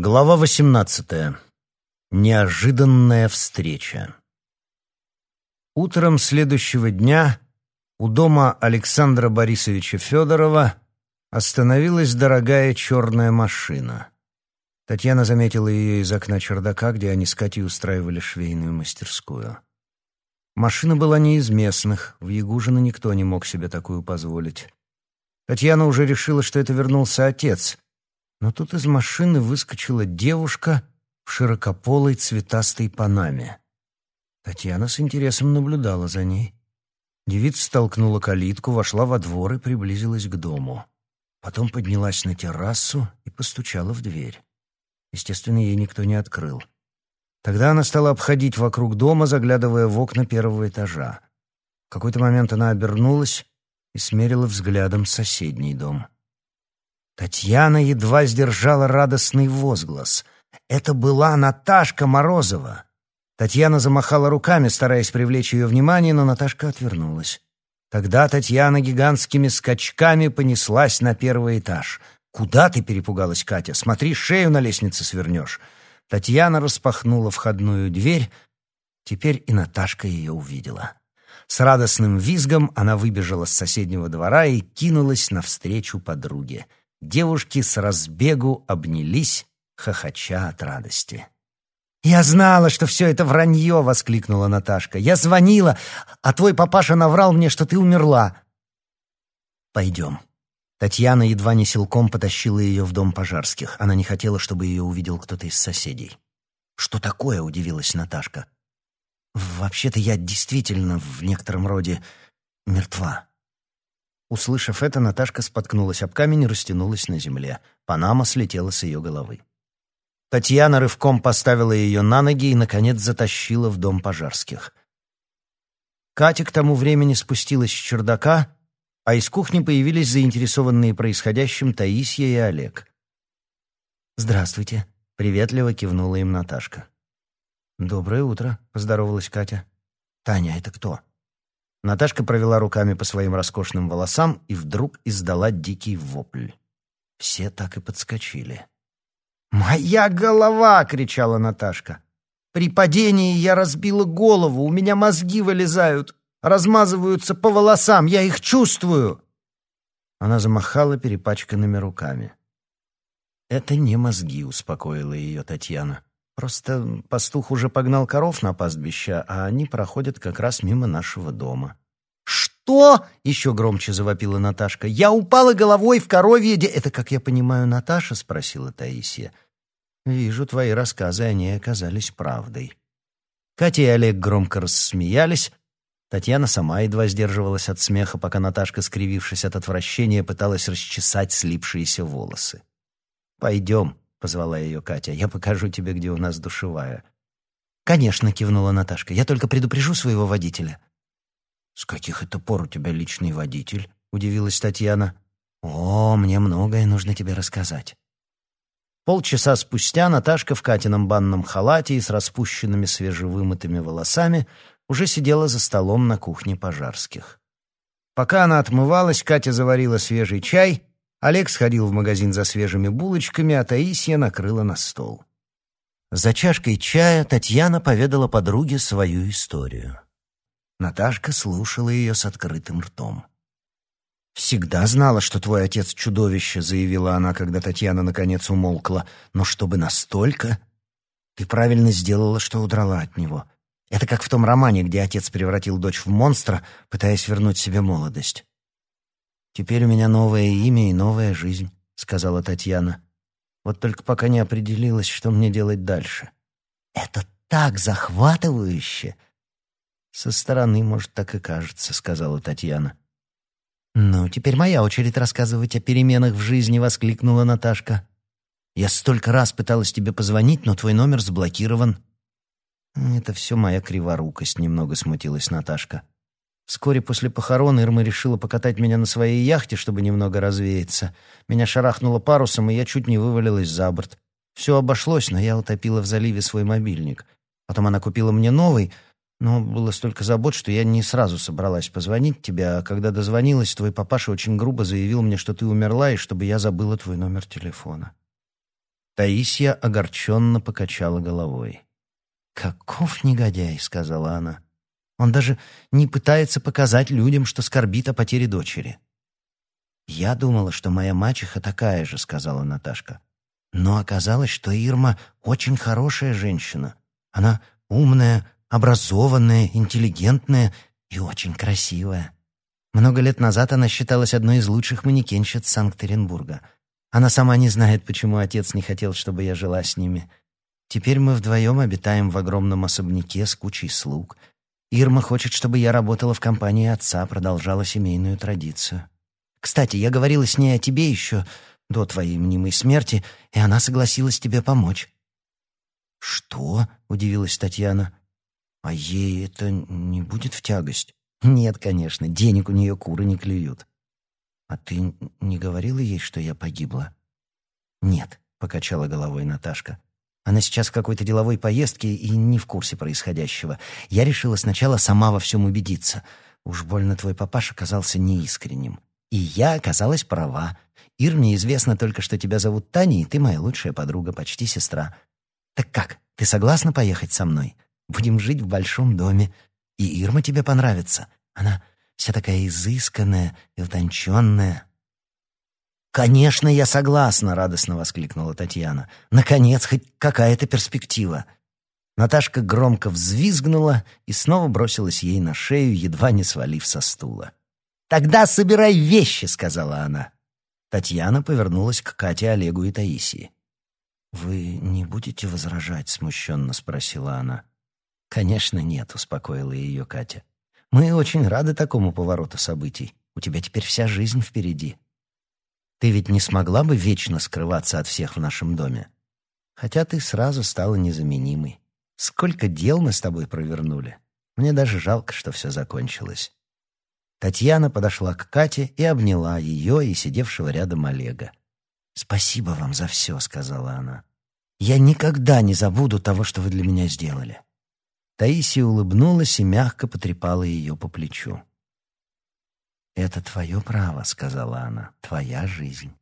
Глава 18. Неожиданная встреча. Утром следующего дня у дома Александра Борисовича Федорова остановилась дорогая черная машина. Татьяна заметила ее из окна чердака, где они с Катей устраивали швейную мастерскую. Машина была не из местных, в Ягужино никто не мог себе такую позволить. Татьяна уже решила, что это вернулся отец, но тут из машины выскочила девушка в широкополой цветастой панаме. Татьяна с интересом наблюдала за ней. Девица столкнула калитку, вошла во двор и приблизилась к дому. Потом поднялась на террасу и постучала в дверь. Естественно, ей никто не открыл. Тогда она стала обходить вокруг дома, заглядывая в окна первого этажа. В какой-то момент она обернулась и смерила взглядом соседний дом. Татьяна едва сдержала радостный возглас. Это была Наташка Морозова. Татьяна замахала руками, стараясь привлечь ее внимание, но Наташка отвернулась. Тогда Татьяна гигантскими скачками понеслась на первый этаж. «Куда ты?» — перепугалась Катя. «Смотри, шею на лестнице свернешь». Татьяна распахнула входную дверь. Теперь и Наташка ее увидела. С радостным визгом она выбежала с соседнего двора и кинулась навстречу подруге. Девушки с разбегу обнялись, хохоча от радости. «Я знала, что все это вранье!» — воскликнула Наташка. «Я звонила, а твой папаша наврал мне, что ты умерла». «Пойдем». Татьяна едва не силком потащила ее в дом пожарских. Она не хотела, чтобы ее увидел кто-то из соседей. «Что такое?» — удивилась Наташка. «Вообще-то я действительно в некотором роде мертва». Услышав это, Наташка споткнулась об камень и растянулась на земле. Панама слетела с ее головы. Татьяна рывком поставила ее на ноги и, наконец, затащила в дом пожарских. Катя к тому времени спустилась с чердака, а из кухни появились заинтересованные происходящим Таисия и Олег. «Здравствуйте», — приветливо кивнула им Наташка. «Доброе утро», — поздоровалась Катя. «Таня, это кто?» Наташка провела руками по своим роскошным волосам и вдруг издала дикий вопль. Все так и подскочили. «Моя голова!» — кричала Наташка. «При падении я разбила голову, у меня мозги вылезают, размазываются по волосам, я их чувствую!» Она замахала перепачканными руками. «Это не мозги», — успокоила ее Татьяна. Просто пастух уже погнал коров на пастбище, а они проходят как раз мимо нашего дома. «Что?» — еще громче завопила Наташка. «Я упала головой в коровье де...» «Это, как я понимаю, Наташа?» — спросила Таисия. «Вижу, твои рассказы, они оказались правдой». Катя и Олег громко рассмеялись. Татьяна сама едва сдерживалась от смеха, пока Наташка, скривившись от отвращения, пыталась расчесать слипшиеся волосы. «Пойдем», — позвала ее Катя. «Я покажу тебе, где у нас душевая». «Конечно», — кивнула Наташка. «Я только предупрежу своего водителя». «С каких это пор у тебя личный водитель?» — удивилась Татьяна. «О, мне многое нужно тебе рассказать». Полчаса спустя Наташка в Катином банном халате и с распущенными свежевымытыми волосами уже сидела за столом на кухне пожарских. Пока она отмывалась, Катя заварила свежий чай Олег сходил в магазин за свежими булочками, а Таисия накрыла на стол. За чашкой чая Татьяна поведала подруге свою историю. Наташка слушала ее с открытым ртом. «Всегда знала, что твой отец чудовище», — заявила она, когда Татьяна наконец умолкла. «Но чтобы настолько...» «Ты правильно сделала, что удрала от него. Это как в том романе, где отец превратил дочь в монстра, пытаясь вернуть себе молодость. «Теперь у меня новое имя и новая жизнь», — сказала Татьяна. «Вот только пока не определилась, что мне делать дальше». «Это так захватывающе!» «Со стороны, может, так и кажется», — сказала Татьяна. «Ну, теперь моя очередь рассказывать о переменах в жизни», — воскликнула Наташка. «Я столько раз пыталась тебе позвонить, но твой номер заблокирован». «Это все моя криворукость», — немного смутилась Наташка. Вскоре после похорон Ирма решила покатать меня на своей яхте, чтобы немного развеяться. Меня шарахнуло парусом, и я чуть не вывалилась за борт. Все обошлось, но я утопила в заливе свой мобильник. Потом она купила мне новый, но было столько забот, что я не сразу собралась позвонить тебе, а когда дозвонилась, твой папаша очень грубо заявил мне, что ты умерла, и чтобы я забыла твой номер телефона. Таисия огорченно покачала головой. «Каков негодяй!» — сказала она. «Он даже не пытается показать людям, что скорбит о потере дочери». «Я думала, что моя мачеха такая же», — сказала Наташка. «Но оказалось, что Ирма очень хорошая женщина. Она умная, образованная, интеллигентная и очень красивая. Много лет назад она считалась одной из лучших манекенщиц Санкт-Петербурга. Она сама не знает, почему отец не хотел, чтобы я жила с ними. Теперь мы вдвоем обитаем в огромном особняке с кучей слуг. Ирма хочет, чтобы я работала в компании отца, продолжала семейную традицию. Кстати, я говорила с ней о тебе еще до твоей мнимой смерти, и она согласилась тебе помочь. «Что?» — удивилась Татьяна. «А ей это не будет в тягость?» «Нет, конечно, денег у нее куры не клюют». «А ты не говорила ей, что я погибла?» «Нет», — покачала головой Наташка. «Она сейчас в какой-то деловой поездке и не в курсе происходящего. Я решила сначала сама во всем убедиться. Уж больно твой папаша казался неискренним. И я оказалась права. Ир, мне известно только, что тебя зовут Таня, и ты моя лучшая подруга, почти сестра. Так как, ты согласна поехать со мной? Будем жить в большом доме. И Ирма тебе понравится. Она вся такая изысканная и утонченная». «Конечно, я согласна!» — радостно воскликнула Татьяна. «Наконец, хоть какая-то перспектива!» Наташка громко взвизгнула и снова бросилась ей на шею, едва не свалив со стула. «Тогда собирай вещи!» — сказала она. Татьяна повернулась к Кате, Олегу и Таисии. «Вы не будете возражать?» — смущенно спросила она. «Конечно нет», — успокоила ее Катя. «Мы очень рады такому повороту событий. У тебя теперь вся жизнь впереди. Ты ведь не смогла бы вечно скрываться от всех в нашем доме? Хотя ты сразу стала незаменимой. Сколько дел мы с тобой провернули. Мне даже жалко, что все закончилось. Татьяна подошла к Кате и обняла ее и сидевшего рядом Олега. «Спасибо вам за все», — сказала она. «Я никогда не забуду того, что вы для меня сделали». Таисия улыбнулась и мягко потрепала ее по плечу. «Это твое право», — сказала она, — «твоя жизнь».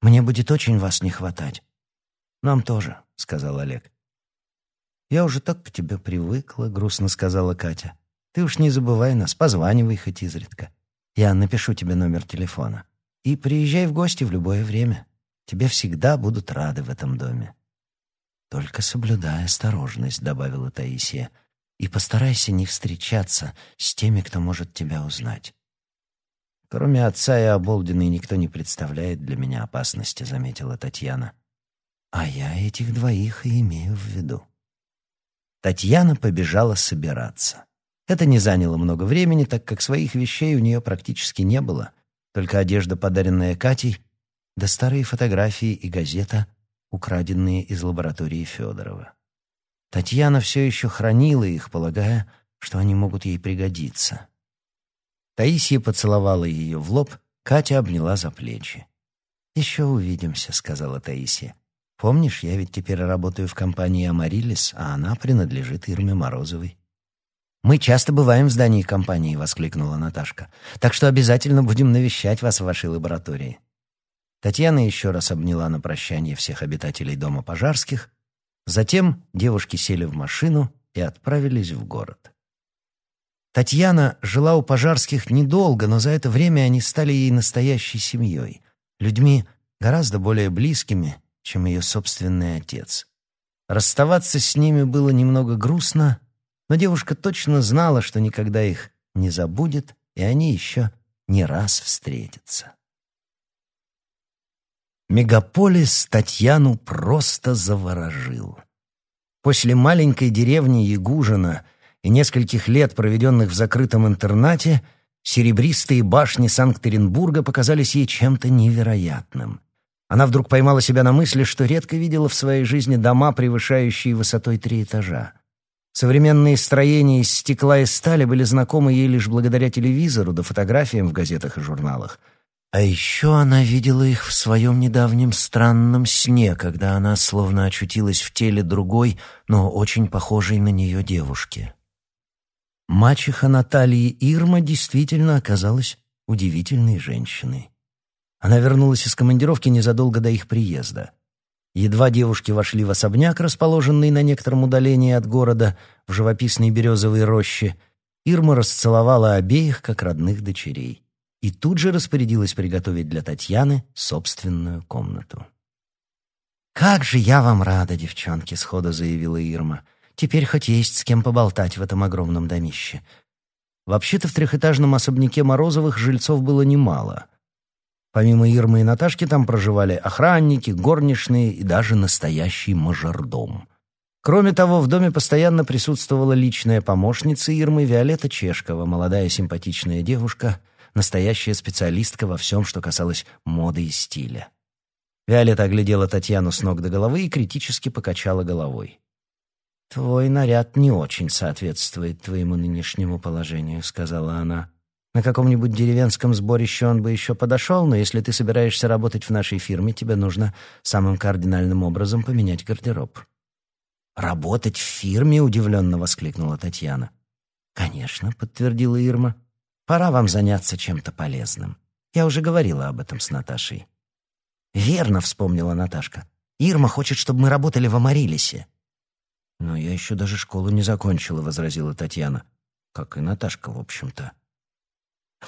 «Мне будет очень вас не хватать». «Нам тоже», — сказал Олег. «Я уже так к тебе привыкла», — грустно сказала Катя. Ты уж не забывай нас, позванивай хоть изредка. Я напишу тебе номер телефона. И приезжай в гости в любое время. Тебе всегда будут рады в этом доме. Только соблюдай осторожность, добавила Таисия, и постарайся не встречаться с теми, кто может тебя узнать. Кроме отца и оболденной никто не представляет для меня опасности, заметила Татьяна. А я этих двоих и имею в виду. Татьяна побежала собираться. Это не заняло много времени, так как своих вещей у нее практически не было, только одежда, подаренная Катей, да старые фотографии и газета, украденные из лаборатории Федорова. Татьяна все еще хранила их, полагая, что они могут ей пригодиться. Таисия поцеловала ее в лоб, Катя обняла за плечи. «Еще увидимся», — сказала Таисия. «Помнишь, я ведь теперь работаю в компании «Амарилис», а она принадлежит Ирме Морозовой». «Мы часто бываем в здании компании», — воскликнула Наташка. «Так что обязательно будем навещать вас в вашей лаборатории». Татьяна еще раз обняла на прощание всех обитателей дома пожарских. Затем девушки сели в машину и отправились в город. Татьяна жила у пожарских недолго, но за это время они стали ей настоящей семьей, людьми гораздо более близкими, чем ее собственный отец. Расставаться с ними было немного грустно, но девушка точно знала, что никогда их не забудет, и они еще не раз встретятся. Мегаполис Татьяну просто заворожил. После маленькой деревни Ягужина и нескольких лет, проведенных в закрытом интернате, серебристые башни Санкт-Петербурга показались ей чем-то невероятным. Она вдруг поймала себя на мысли, что редко видела в своей жизни дома, превышающие высотой три этажа. Современные строения из стекла и стали были знакомы ей лишь благодаря телевизору да фотографиям в газетах и журналах. А еще она видела их в своем недавнем странном сне, когда она словно очутилась в теле другой, но очень похожей на нее девушки. Мачеха Натальи Ирма действительно оказалась удивительной женщиной. Она вернулась из командировки незадолго до их приезда. Едва девушки вошли в особняк, расположенный на некотором удалении от города, в живописной березовой роще, Ирма расцеловала обеих, как родных дочерей, и тут же распорядилась приготовить для Татьяны собственную комнату. «Как же я вам рада, девчонки!» — сходу заявила Ирма. «Теперь хоть есть с кем поболтать в этом огромном домище». Вообще-то в трехэтажном особняке Морозовых жильцов было немало — Помимо Ирмы и Наташки там проживали охранники, горничные и даже настоящий мажордом. Кроме того, в доме постоянно присутствовала личная помощница Ирмы Виолетта Чешкова, молодая симпатичная девушка, настоящая специалистка во всем, что касалось моды и стиля. Виолетта оглядела Татьяну с ног до головы и критически покачала головой. «Твой наряд не очень соответствует твоему нынешнему положению», — сказала она. На каком-нибудь деревенском сборище он бы еще подошел, но если ты собираешься работать в нашей фирме, тебе нужно самым кардинальным образом поменять гардероб». «Работать в фирме?» — удивленно воскликнула Татьяна. «Конечно», — подтвердила Ирма. «Пора вам заняться чем-то полезным. Я уже говорила об этом с Наташей». «Верно», — вспомнила Наташка. «Ирма хочет, чтобы мы работали в Амарилисе». «Но я еще даже школу не закончила», — возразила Татьяна. «Как и Наташка, в общем-то».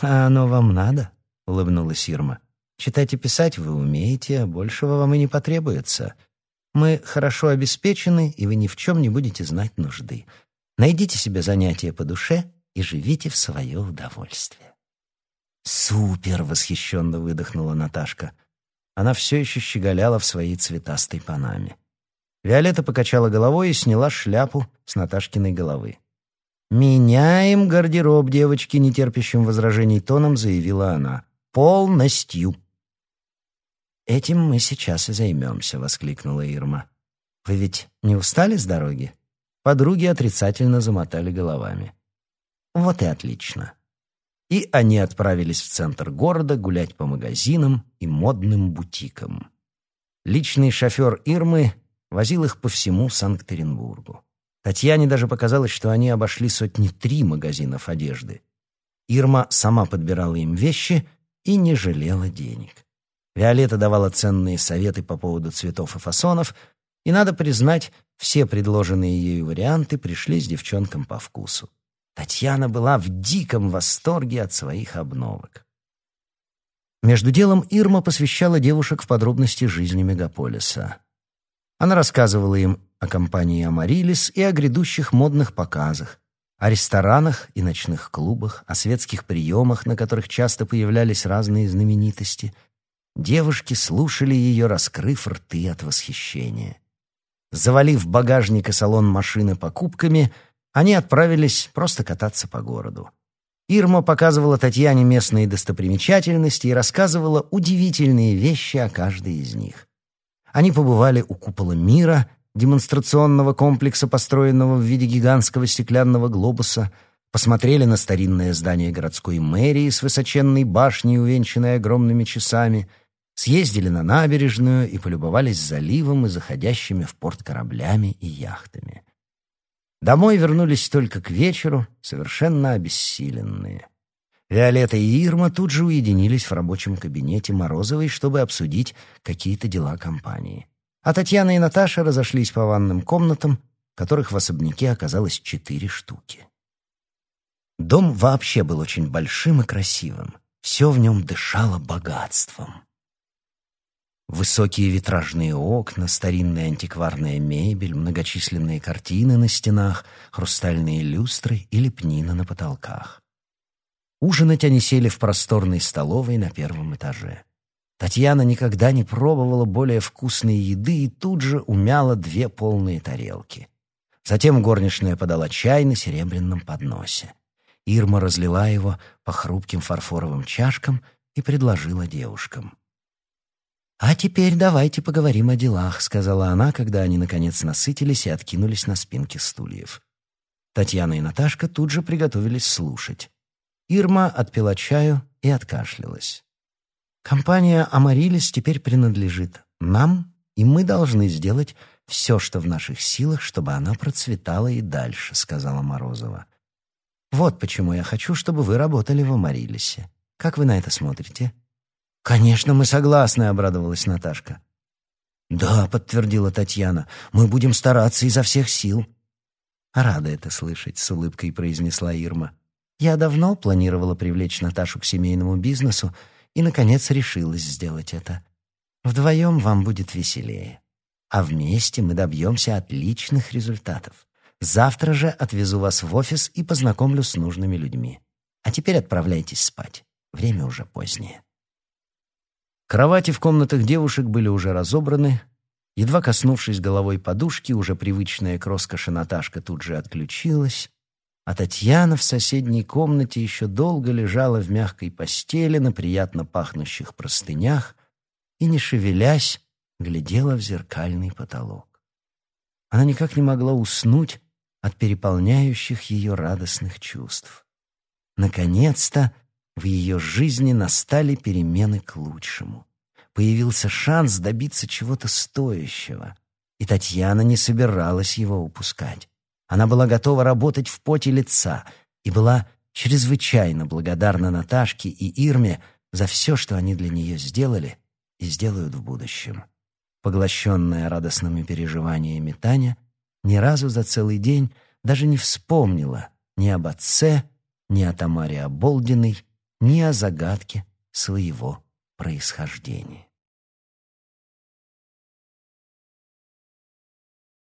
«А оно вам надо?» — улыбнулась Ирма. «Читать и писать вы умеете, а большего вам и не потребуется. Мы хорошо обеспечены, и вы ни в чем не будете знать нужды. Найдите себе занятие по душе и живите в свое удовольствие». «Супер!» — восхищенно выдохнула Наташка. Она все еще щеголяла в своей цветастой панаме. Виолетта покачала головой и сняла шляпу с Наташкиной головы. «Меняем гардероб, девочки», — нетерпящим возражений тоном заявила она. «Полностью». «Этим мы сейчас и займемся», — воскликнула Ирма. «Вы ведь не устали с дороги?» Подруги отрицательно замотали головами. «Вот и отлично». И они отправились в центр города гулять по магазинам и модным бутикам. Личный шофер Ирмы возил их по всему Санкт-Петербургу. Татьяне даже показалось, что они обошли сотни три магазинов одежды. Ирма сама подбирала им вещи и не жалела денег. Виолетта давала ценные советы по поводу цветов и фасонов, и, надо признать, все предложенные ею варианты пришли с девчонкам по вкусу. Татьяна была в диком восторге от своих обновок. Между делом Ирма посвящала девушек в подробности жизни мегаполиса. Она рассказывала им о компании «Амарилис» и о грядущих модных показах, о ресторанах и ночных клубах, о светских приемах, на которых часто появлялись разные знаменитости. Девушки слушали ее, раскрыв рты от восхищения. Завалив багажник и салон машины покупками, они отправились просто кататься по городу. Ирма показывала Татьяне местные достопримечательности и рассказывала удивительные вещи о каждой из них. Они побывали у купола мира, демонстрационного комплекса, построенного в виде гигантского стеклянного глобуса, посмотрели на старинное здание городской мэрии с высоченной башней, увенчанной огромными часами, съездили на набережную и полюбовались заливом и заходящими в порт кораблями и яхтами. Домой вернулись только к вечеру, совершенно обессиленные. Виолетта и Ирма тут же уединились в рабочем кабинете Морозовой, чтобы обсудить какие-то дела компании. А Татьяна и Наташа разошлись по ванным комнатам, которых в особняке оказалось четыре штуки. Дом вообще был очень большим и красивым. Все в нем дышало богатством. Высокие витражные окна, старинная антикварная мебель, многочисленные картины на стенах, хрустальные люстры и лепнина на потолках. Ужинать они сели в просторной столовой на первом этаже. Татьяна никогда не пробовала более вкусной еды и тут же умяла две полные тарелки. Затем горничная подала чай на серебряном подносе. Ирма разлила его по хрупким фарфоровым чашкам и предложила девушкам. «А теперь давайте поговорим о делах», — сказала она, когда они, наконец, насытились и откинулись на спинки стульев. Татьяна и Наташка тут же приготовились слушать. Ирма отпила чаю и откашлялась. «Компания «Амарилис» теперь принадлежит нам, и мы должны сделать все, что в наших силах, чтобы она процветала и дальше», — сказала Морозова. «Вот почему я хочу, чтобы вы работали в «Амарилисе». Как вы на это смотрите?» «Конечно, мы согласны», — обрадовалась Наташка. «Да», — подтвердила Татьяна, — «мы будем стараться изо всех сил». «Рада это слышать», — с улыбкой произнесла Ирма. «Я давно планировала привлечь Наташу к семейному бизнесу и, наконец, решилась сделать это. Вдвоем вам будет веселее. А вместе мы добьемся отличных результатов. Завтра же отвезу вас в офис и познакомлю с нужными людьми. А теперь отправляйтесь спать. Время уже позднее». Кровати в комнатах девушек были уже разобраны. Едва коснувшись головой подушки, уже привычная к роскоши Наташка тут же отключилась, а Татьяна в соседней комнате еще долго лежала в мягкой постели на приятно пахнущих простынях и, не шевелясь, глядела в зеркальный потолок. Она никак не могла уснуть от переполняющих ее радостных чувств. Наконец-то в ее жизни настали перемены к лучшему. Появился шанс добиться чего-то стоящего, и Татьяна не собиралась его упускать. Она была готова работать в поте лица и была чрезвычайно благодарна Наташке и Ирме за все, что они для нее сделали и сделают в будущем. Поглощенная радостными переживаниями Таня ни разу за целый день даже не вспомнила ни об отце, ни о Тамаре Оболдиной, ни о загадке своего происхождения.